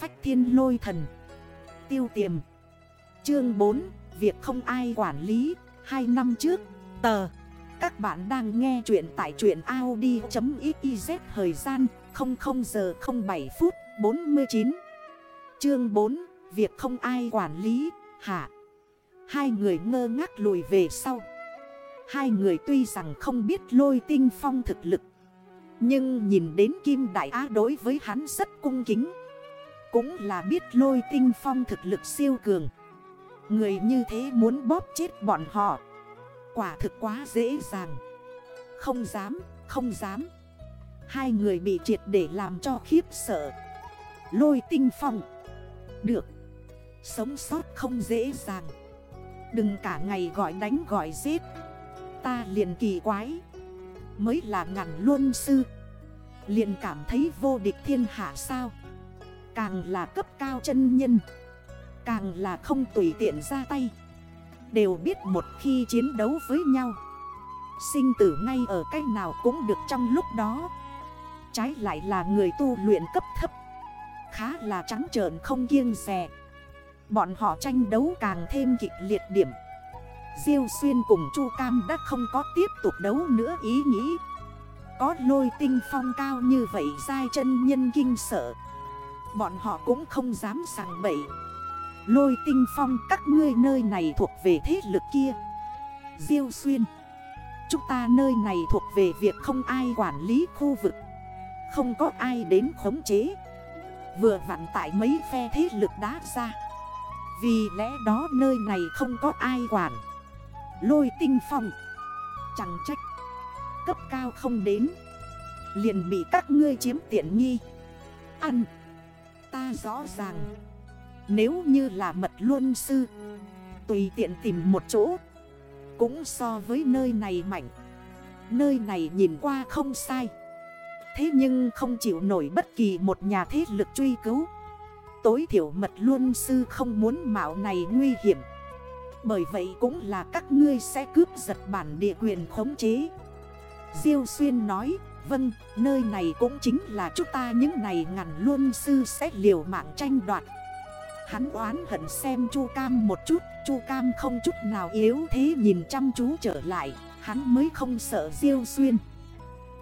phách thiên lôi thần. Tiêu tiềm. Chương 4 Việc không ai quản lý. 2 năm trước, Tờ. Các bạn đang nghe chuyện tại chuyện Audi.xyz Thời gian 00 giờ 07 phút 49 Chương 4 Việc không ai quản lý. Hạ. Hai người ngơ ngác lùi về sau. Hai người tuy rằng không biết lôi tinh phong thực lực, Nhưng nhìn đến Kim Đại Á đối với hắn rất cung kính. Cũng là biết lôi tinh phong thực lực siêu cường. Người như thế muốn bóp chết bọn họ. Quả thực quá dễ dàng. Không dám, không dám. Hai người bị triệt để làm cho khiếp sợ. Lôi tinh phong. Được. Sống sót không dễ dàng. Đừng cả ngày gọi đánh gọi giết. Ta liền kỳ quái. Mới là ngàn luân sư. Liền cảm thấy vô địch thiên hạ sao? Càng là cấp cao chân nhân. Càng là không tùy tiện ra tay. Đều biết một khi chiến đấu với nhau, Sinh tử ngay ở cách nào cũng được trong lúc đó. Trái lại là người tu luyện cấp thấp, Khá là trắng trợn không kiêng rè. Bọn họ tranh đấu càng thêm kịch liệt điểm. Diêu Xuyên cùng Chu Cam đã không có tiếp tục đấu nữa ý nghĩ. Có lôi tinh phong cao như vậy dai chân nhân kinh sợ. Bọn họ cũng không dám sẵn bậy. Lôi tinh phong, các ngươi nơi này thuộc về thế lực kia. Diêu Xuyên, Chúng ta nơi này thuộc về việc không ai quản lý khu vực. Không có ai đến khống chế. Vừa vặn tại mấy phe thế lực đá ra. Vì lẽ đó nơi này không có ai quản. Lôi tinh phong, Chẳng trách. Cấp cao không đến. Liền bị các ngươi chiếm tiện nghi. Ăn. Ta rõ ràng. Nếu như là mật luân sư, Tùy tiện tìm một chỗ, Cũng so với nơi này mạnh. Nơi này nhìn qua không sai. Thế nhưng không chịu nổi bất kỳ một nhà thế lực truy cứu. Tối thiểu mật luân sư không muốn mạo này nguy hiểm. Bởi vậy cũng là các ngươi sẽ cướp giật bản địa quyền khống chế. Diêu Xuyên nói Vâng, nơi này cũng chính là chúng ta những này ngàn luôn sư sẽ liều mạng tranh đoạt. Hắn oán hận xem Chu Cam một chút Chu Cam không chút nào yếu thế nhìn chăm chú trở lại Hắn mới không sợ Diêu Xuyên.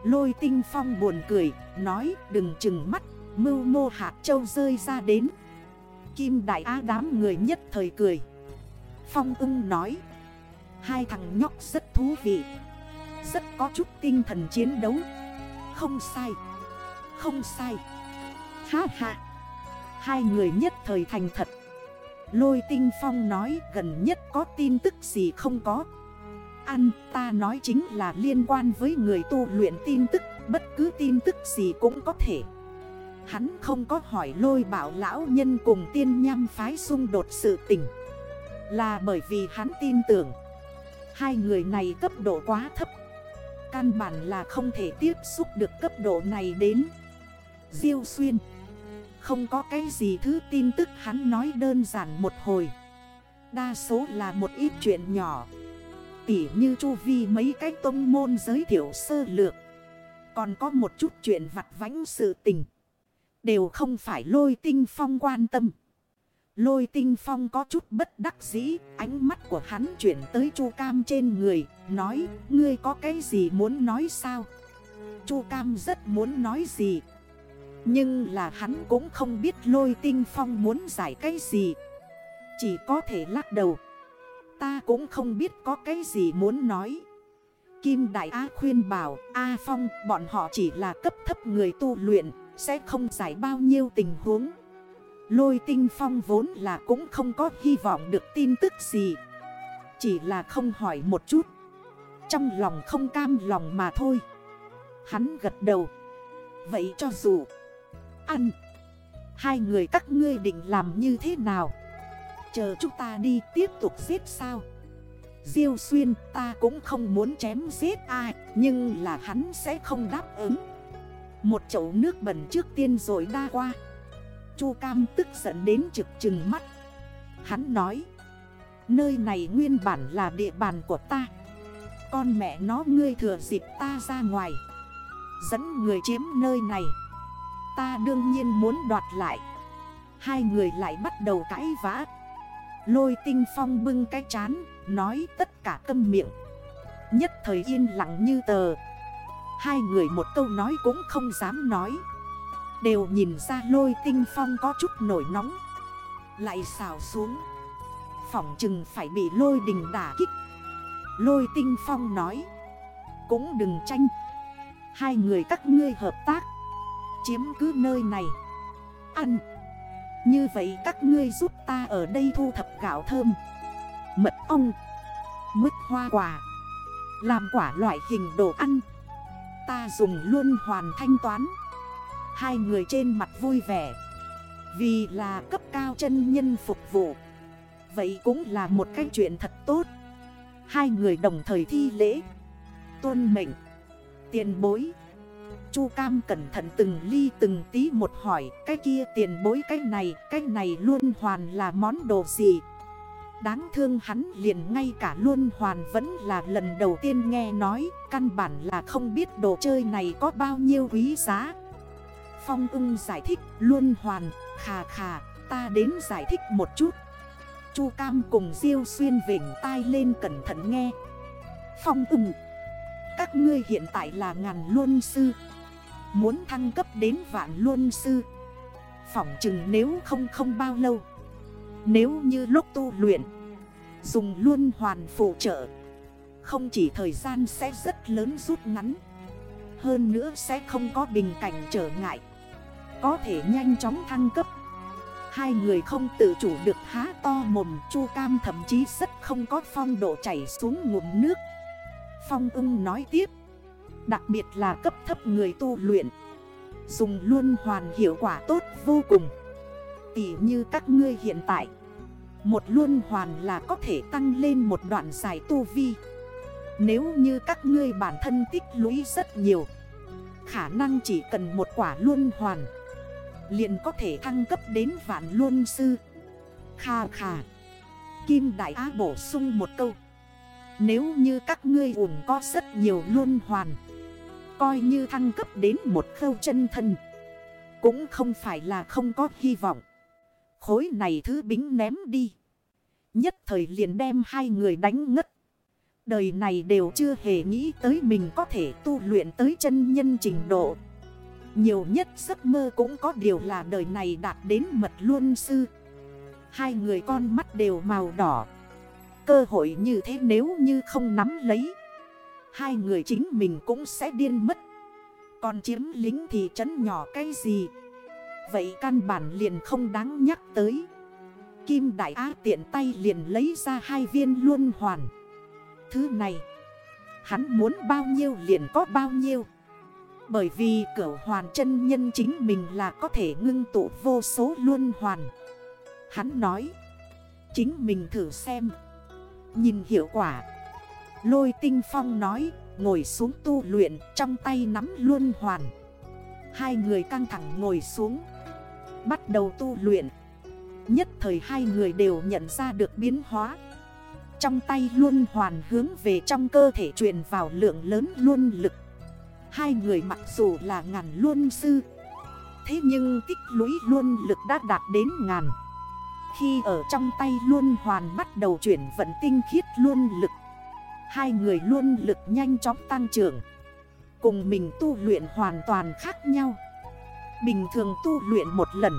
Lôi tinh phong buồn cười Nói đừng chừng mắt Mưu mô hạt châu rơi ra đến. Kim đại á đám người nhất thời cười. Phong ưng nói Hai thằng nhóc rất thú vị Rất có chút tinh thần chiến đấu. Không sai. Không sai. Ha ha. Hai người nhất thời thành thật. Lôi tinh phong nói gần nhất có tin tức gì không có. Ăn ta nói chính là liên quan với người tu luyện tin tức, Bất cứ tin tức gì cũng có thể. Hắn không có hỏi lôi bảo lão nhân cùng tiên nham phái xung đột sự tình. Là bởi vì hắn tin tưởng. Hai người này cấp độ quá thấp. Căn bản là không thể tiếp xúc được cấp độ này đến. Diêu xuyên, Không có cái gì thứ tin tức hắn nói đơn giản một hồi. Đa số là một ít chuyện nhỏ. Tỉ như chu vi mấy cái tông môn giới thiệu sơ lược. Còn có một chút chuyện vặt vãnh sự tình. Đều không phải lôi tinh phong quan tâm. Lôi tinh phong có chút bất đắc dĩ, Ánh mắt của hắn chuyển tới chu cam trên người, Nói, ngươi có cái gì muốn nói sao? Chu cam rất muốn nói gì, Nhưng là hắn cũng không biết lôi tinh phong muốn giải cái gì. Chỉ có thể lắc đầu, Ta cũng không biết có cái gì muốn nói. Kim Đại Á khuyên bảo, A Phong, bọn họ chỉ là cấp thấp người tu luyện, Sẽ không giải bao nhiêu tình huống. Lôi tinh phong vốn là cũng không có hy vọng được tin tức gì. Chỉ là không hỏi một chút. Trong lòng không cam lòng mà thôi. Hắn gật đầu. Vậy cho dù. Ăn. Hai người các ngươi định làm như thế nào? Chờ chúng ta đi tiếp tục giết sao? Diêu xuyên, ta cũng không muốn chém giết ai, Nhưng là hắn sẽ không đáp ứng. Một chậu nước bẩn trước tiên rồi đa qua. Chu Cam tức giận đến trực trừng mắt. Hắn nói, Nơi này nguyên bản là địa bàn của ta. Con mẹ nó ngươi thừa dịp ta ra ngoài, Dẫn người chiếm nơi này. Ta đương nhiên muốn đoạt lại. Hai người lại bắt đầu cãi vã. Lôi tinh phong bưng cái chán, Nói tất cả câm miệng. Nhất thời yên lặng như tờ. Hai người một câu nói cũng không dám nói. Đều nhìn ra lôi tinh phong có chút nổi nóng. Lại xào xuống. Phỏng chừng phải bị lôi đình đả kích. Lôi tinh phong nói. Cũng đừng tranh. Hai người các ngươi hợp tác. Chiếm cứ nơi này. Ăn. Như vậy các ngươi giúp ta ở đây thu thập gạo thơm. Mật ong. Mứt hoa quả. Làm quả loại hình đồ ăn. Ta dùng luôn hoàn thanh toán. Hai người trên mặt vui vẻ. Vì là cấp cao chân nhân phục vụ. Vậy cũng là một cái chuyện thật tốt. Hai người đồng thời thi lễ. Tôn mệnh. Tiền bối. Chu Cam cẩn thận từng ly từng tí một hỏi, Cái kia tiền bối, cái này Cái này luôn hoàn là món đồ gì? Đáng thương hắn liền ngay cả luôn hoàn vẫn là lần đầu tiên nghe nói, Căn bản là không biết đồ chơi này có bao nhiêu quý giá. Phong ưng giải thích luôn hoàn, Khà khà, ta đến giải thích một chút. Chu Cam cùng Diêu Xuyên vỉnh tai lên cẩn thận nghe. Phong ưng, Các ngươi hiện tại là ngàn luân sư, Muốn thăng cấp đến vạn luân sư, Phỏng chừng nếu không không bao lâu. Nếu như lúc tu luyện, Dùng luôn hoàn phụ trợ, Không chỉ thời gian sẽ rất lớn rút ngắn, Hơn nữa sẽ không có bình cảnh trở ngại. Có thể nhanh chóng thăng cấp. Hai người không tự chủ được há to mồm, Chu Cam thậm chí rất không có phong độ chảy xuống ngụm nước. Phong ưng nói tiếp, Đặc biệt là cấp thấp người tu luyện, Dùng luôn hoàn hiệu quả tốt vô cùng. Tỉ như các ngươi hiện tại, Một luôn hoàn là có thể tăng lên một đoạn dài tu vi. Nếu như các ngươi bản thân tích lũy rất nhiều, Khả năng chỉ cần một quả luôn hoàn liền có thể thăng cấp đến vạn luân sư. Kha kha. Kim Đại Á bổ sung một câu. Nếu như các ngươi ủng có rất nhiều luân hoàn, Coi như thăng cấp đến một khâu chân thân, Cũng không phải là không có hy vọng. Khối này thứ bính ném đi. Nhất thời liền đem hai người đánh ngất. Đời này đều chưa hề nghĩ tới mình có thể tu luyện tới chân nhân trình độ nhiều nhất giấc mơ cũng có điều là đời này đạt đến mật luân sư. Hai người con mắt đều màu đỏ. Cơ hội như thế nếu như không nắm lấy, Hai người chính mình cũng sẽ điên mất. Còn chiếm lính thì trấn nhỏ cái gì? Vậy căn bản liền không đáng nhắc tới. Kim Đại Á tiện tay liền lấy ra hai viên luân hoàn. Thứ này, Hắn muốn bao nhiêu liền có bao nhiêu bởi vì cửu hoàn chân nhân chính mình là có thể ngưng tụ vô số luân hoàn. Hắn nói, Chính mình thử xem. Nhìn hiệu quả, Lôi tinh phong nói, Ngồi xuống tu luyện, trong tay nắm luân hoàn. Hai người căng thẳng ngồi xuống, Bắt đầu tu luyện. Nhất thời hai người đều nhận ra được biến hóa. Trong tay luân hoàn hướng về trong cơ thể truyền vào lượng lớn luân lực. Hai người mặc dù là ngàn luân sư, Thế nhưng tích lũy luân lực đã đạt đến ngàn. Khi ở trong tay luân hoàn bắt đầu chuyển vận tinh khiết luân lực, Hai người luân lực nhanh chóng tăng trưởng, Cùng mình tu luyện hoàn toàn khác nhau. Bình thường tu luyện một lần,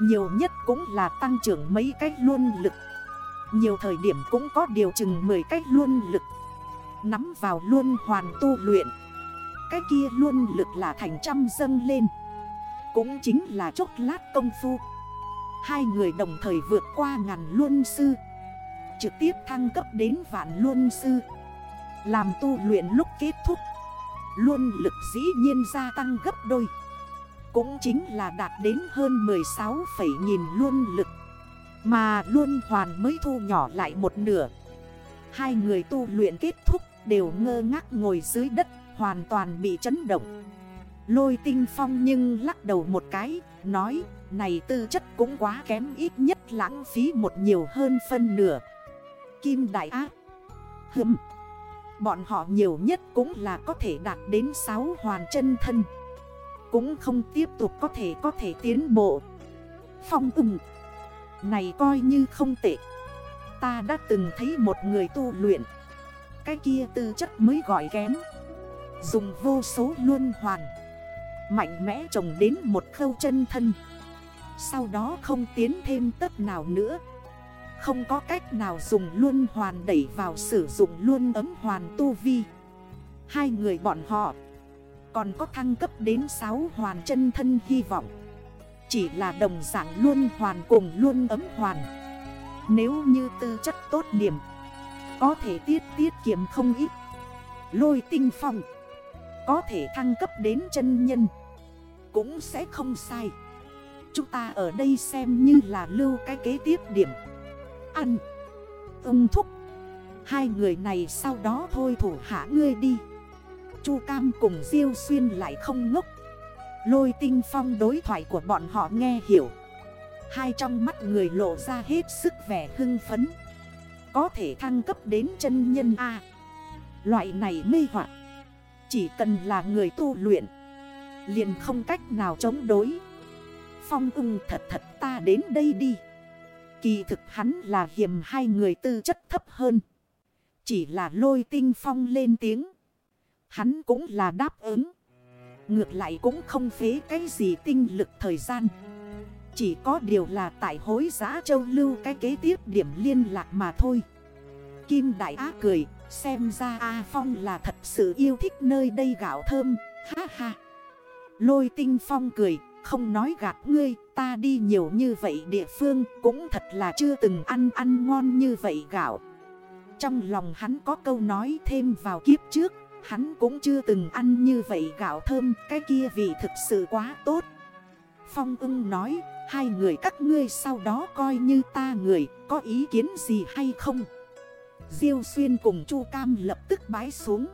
Nhiều nhất cũng là tăng trưởng mấy cách luân lực. Nhiều thời điểm cũng có điều chừng 10 cách luân lực. Nắm vào luân hoàn tu luyện cái kia luôn lực là thành trăm dâng lên. Cũng chính là chốc lát công phu. Hai người đồng thời vượt qua ngàn luân sư. Trực tiếp thăng cấp đến vạn luân sư. Làm tu luyện lúc kết thúc. Luân lực dĩ nhiên gia tăng gấp đôi. Cũng chính là đạt đến hơn 16 nghìn luân lực. Mà luân hoàn mới thu nhỏ lại một nửa. Hai người tu luyện kết thúc đều ngơ ngác ngồi dưới đất. Hoàn toàn bị chấn động. Lôi tinh phong nhưng lắc đầu một cái, Nói, này tư chất cũng quá kém, ít nhất lãng phí một nhiều hơn phân nửa. Kim đại ác Hừm. Bọn họ nhiều nhất cũng là có thể đạt đến 6 hoàn chân thân. Cũng không tiếp tục có thể có thể tiến bộ. Phong ưng Này coi như không tệ. Ta đã từng thấy một người tu luyện. Cái kia tư chất mới gọi kém. Dùng vô số luân hoàn, Mạnh mẽ trồng đến một khâu chân thân. Sau đó không tiến thêm tất nào nữa. Không có cách nào dùng luân hoàn đẩy vào sử dụng luân ấm hoàn tu vi. Hai người bọn họ Còn có thăng cấp đến 6 hoàn chân thân hy vọng. Chỉ là đồng dạng luân hoàn cùng luân ấm hoàn. Nếu như tư chất tốt điểm, Có thể tiết tiết kiệm không ít. Lôi tinh phong. Có thể thăng cấp đến chân nhân. Cũng sẽ không sai. Chúng ta ở đây xem như là lưu cái kế tiếp điểm. Ăn. Ông thúc. Hai người này sau đó thôi thủ hạ ngươi đi. Chu Cam cùng Diêu Xuyên lại không ngốc. Lôi tinh phong đối thoại của bọn họ nghe hiểu. Hai trong mắt người lộ ra hết sức vẻ hưng phấn. Có thể thăng cấp đến chân nhân A. Loại này mê hoặc. Chỉ cần là người tu luyện, Liền không cách nào chống đối. Phong ưng thật thật ta đến đây đi. Kỳ thực hắn là hiểm hai người tư chất thấp hơn. Chỉ là lôi tinh phong lên tiếng. Hắn cũng là đáp ứng. Ngược lại cũng không phế cái gì tinh lực thời gian. Chỉ có điều là tại hối giã châu lưu cái kế tiếp điểm liên lạc mà thôi. Kim Đại Á cười Xem ra A Phong là thật sự yêu thích nơi đây gạo thơm. Ha ha. Lôi tinh Phong cười, Không nói gạt ngươi, Ta đi nhiều như vậy địa phương Cũng thật là chưa từng ăn ăn ngon như vậy gạo. Trong lòng hắn có câu nói thêm vào kiếp trước, Hắn cũng chưa từng ăn như vậy gạo thơm, Cái kia vị thực sự quá tốt. Phong ưng nói, Hai người các ngươi sau đó coi như ta người, Có ý kiến gì hay không? Diêu xuyên cùng Chu Cam lập tức bái xuống.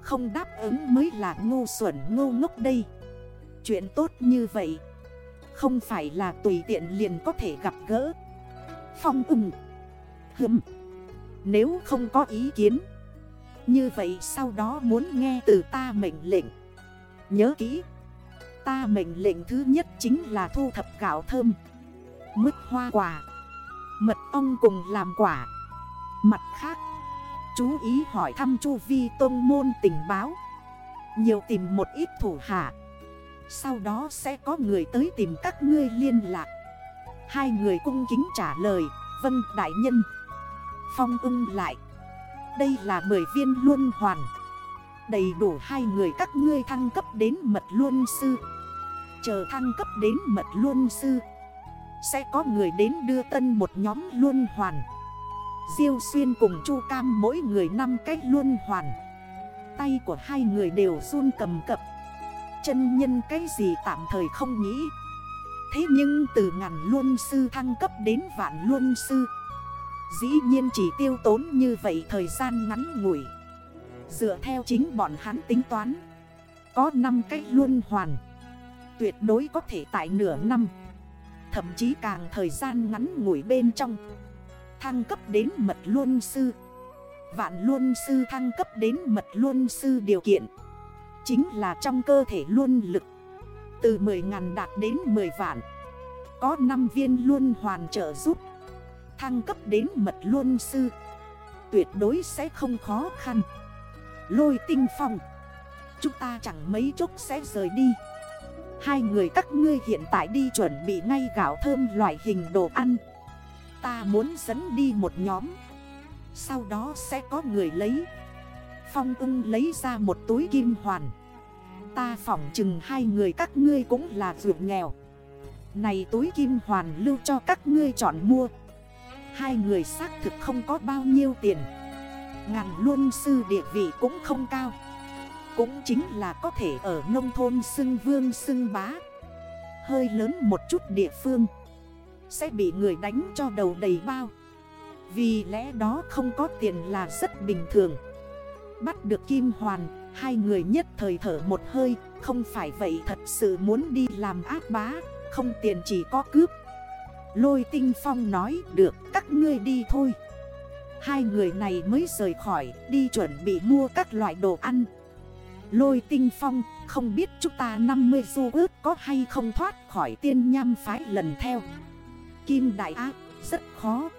Không đáp ứng mới là ngu xuẩn ngu ngốc đây. Chuyện tốt như vậy, Không phải là tùy tiện liền có thể gặp gỡ. Phong ưng, Hừm, Nếu không có ý kiến, như vậy sau đó muốn nghe từ ta mệnh lệnh. Nhớ kỹ, Ta mệnh lệnh thứ nhất chính là thu thập gạo thơm, Mứt hoa quả, Mật ong cùng làm quả. Mặt khác, Chú ý hỏi thăm chu vi tôn môn tình báo. Nhiều tìm một ít thủ hạ. Sau đó sẽ có người tới tìm các ngươi liên lạc. Hai người cung kính trả lời Vâng đại nhân. Phong ưng lại, đây là 10 viên luân hoàn. Đầy đủ hai người các ngươi thăng cấp đến mật luân sư. Chờ thăng cấp đến mật luân sư, Sẽ có người đến đưa tân một nhóm luân hoàn. Diêu xuyên cùng Chu Cam mỗi người 5 cách luân hoàn. Tay của hai người đều run cầm cập. Chân nhân cái gì tạm thời không nghĩ. Thế nhưng từ ngàn luân sư thăng cấp đến vạn luân sư, Dĩ nhiên chỉ tiêu tốn như vậy thời gian ngắn ngủi. Dựa theo chính bọn hắn tính toán, Có 5 cách luân hoàn, Tuyệt đối có thể tại nửa năm. Thậm chí càng thời gian ngắn ngủi bên trong. Thăng cấp đến mật luân sư. Vạn luân sư thăng cấp đến mật luân sư điều kiện Chính là trong cơ thể luân lực. Từ 10.000 đạt đến 10 vạn, Có 5 viên luân hoàn trợ giúp. Thăng cấp đến mật luân sư, Tuyệt đối sẽ không khó khăn. Lôi tinh phong, Chúng ta chẳng mấy chốc sẽ rời đi. Hai người các ngươi hiện tại đi chuẩn bị ngay gạo thơm loại hình đồ ăn. Ta muốn dẫn đi một nhóm. Sau đó sẽ có người lấy. Phong ưng lấy ra một túi kim hoàn. Ta phỏng chừng hai người các ngươi cũng là vượt nghèo. Này túi kim hoàn lưu cho các ngươi chọn mua. Hai người xác thực không có bao nhiêu tiền. Ngàn luân sư địa vị cũng không cao. Cũng chính là có thể ở nông thôn xưng vương xưng bá. Hơi lớn một chút địa phương. Sẽ bị người đánh cho đầu đầy bao. Vì lẽ đó không có tiền là rất bình thường. Bắt được Kim Hoàn, Hai người nhất thời thở một hơi, Không phải vậy thật sự muốn đi làm ác bá, Không tiền chỉ có cướp. Lôi tinh phong nói, được, các ngươi đi thôi. Hai người này mới rời khỏi, đi chuẩn bị mua các loại đồ ăn. Lôi tinh phong, Không biết chúng ta 50 du ước có hay không thoát khỏi tiên nham phái lần theo. Kim Đại Á rất khó.